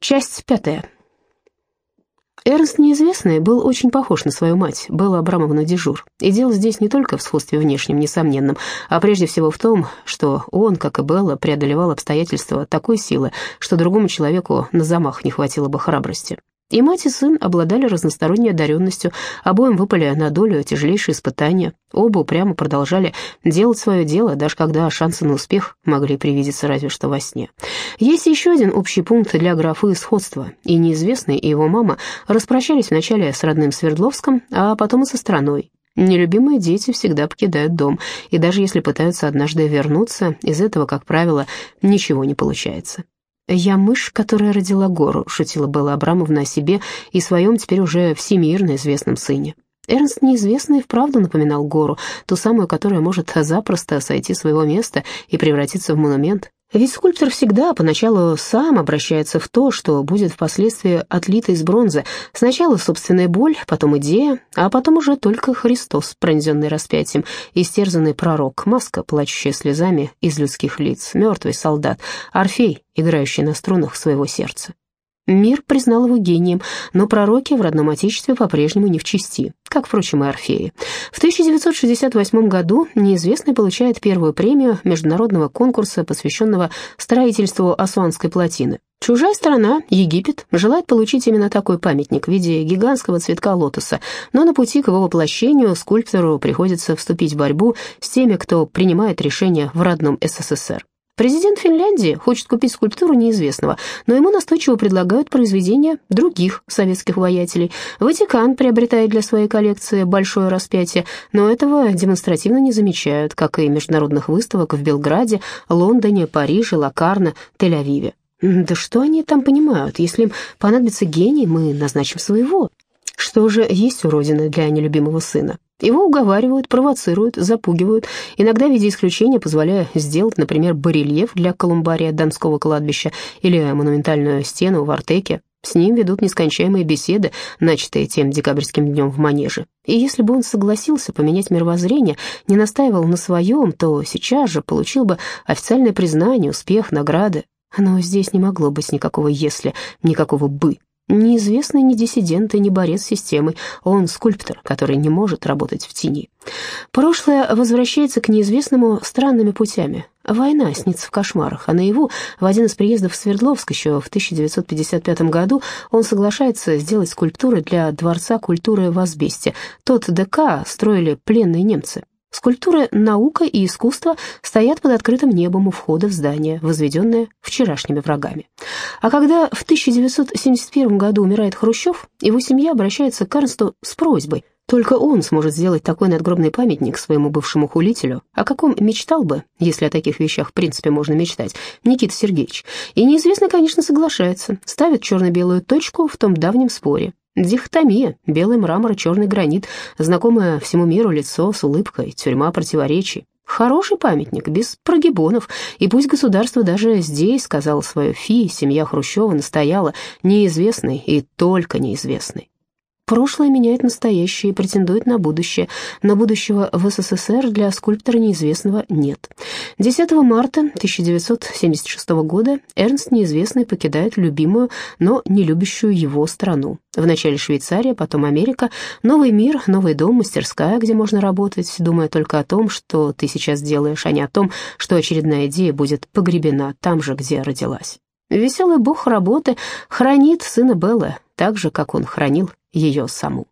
Часть пятая. Эрнст Неизвестный был очень похож на свою мать, Белла Абрамовна Дежур. И дело здесь не только в сходстве внешнем, несомненном, а прежде всего в том, что он, как и Белла, преодолевал обстоятельства такой силы, что другому человеку на замах не хватило бы храбрости. И мать, и сын обладали разносторонней одаренностью, обоим выпали на долю тяжелейшие испытания. Оба упрямо продолжали делать свое дело, даже когда шансы на успех могли привидеться разве что во сне. Есть еще один общий пункт для графы сходства, и неизвестный, и его мама распрощались вначале с родным Свердловском, а потом и со страной. Нелюбимые дети всегда покидают дом, и даже если пытаются однажды вернуться, из этого, как правило, ничего не получается. «Я мышь, которая родила гору», — шутила Белла Абрамовна о себе и своем теперь уже всемирно известном сыне. Эрнст неизвестный вправду напоминал гору, ту самую, которая может запросто сойти своего места и превратиться в монумент. Ведь скульптор всегда поначалу сам обращается в то, что будет впоследствии отлито из бронзы. Сначала собственная боль, потом идея, а потом уже только Христос, пронзенный распятием, истерзанный пророк, маска, плачущая слезами из людских лиц, мертвый солдат, Орфей, играющий на струнах своего сердца. Мир признал его гением, но пророки в родном отечестве по-прежнему не в чести, как, впрочем, и Орфеи. В 1968 году неизвестный получает первую премию международного конкурса, посвященного строительству Асуанской плотины. Чужая страна, Египет, желает получить именно такой памятник в виде гигантского цветка лотоса, но на пути к его воплощению скульптору приходится вступить в борьбу с теми, кто принимает решения в родном СССР. Президент Финляндии хочет купить скульптуру неизвестного, но ему настойчиво предлагают произведения других советских воятелей. Ватикан приобретает для своей коллекции большое распятие, но этого демонстративно не замечают, как и международных выставок в Белграде, Лондоне, Париже, Лакарно, Тель-Авиве. Да что они там понимают? Если им понадобится гений, мы назначим своего. Что же есть у Родины для нелюбимого сына? Его уговаривают, провоцируют, запугивают, иногда в виде исключения позволяя сделать, например, барельеф для колумбария Донского кладбища или монументальную стену в Артеке. С ним ведут нескончаемые беседы, начатые тем декабрьским днем в Манеже. И если бы он согласился поменять мировоззрение, не настаивал на своем, то сейчас же получил бы официальное признание, успех, награды. Но здесь не могло быть никакого «если», никакого «бы». Неизвестный ни диссидент и ни борец с системой, он скульптор, который не может работать в тени. Прошлое возвращается к неизвестному странными путями. Война снится в кошмарах, а наяву в один из приездов в Свердловск еще в 1955 году он соглашается сделать скульптуры для Дворца культуры в Азбесте. Тот ДК строили пленные немцы. Скульптуры «Наука» и «Искусство» стоят под открытым небом у входа в здание, возведенное вчерашними врагами. А когда в 1971 году умирает Хрущев, его семья обращается к Эрнсту с просьбой. Только он сможет сделать такой надгробный памятник своему бывшему хулителю, о каком мечтал бы, если о таких вещах в принципе можно мечтать, Никита Сергеевич. И неизвестно, конечно, соглашается, ставит черно-белую точку в том давнем споре, Дихотомия, белый мрамор и черный гранит, знакомое всему миру лицо с улыбкой, тюрьма противоречий. Хороший памятник, без прогибонов, и пусть государство даже здесь сказало свое фи, семья Хрущева настояла, неизвестный и только неизвестный. Прошлое меняет настоящее и претендует на будущее, но будущего в СССР для скульптора неизвестного нет. 10 марта 1976 года Эрнст Неизвестный покидает любимую, но не любящую его страну. Вначале Швейцария, потом Америка, новый мир, новый дом, мастерская, где можно работать, думая только о том, что ты сейчас делаешь, а не о том, что очередная идея будет погребена там же, где родилась. Веселый бог работы хранит сына Беллы, так же, как он хранил ее саму.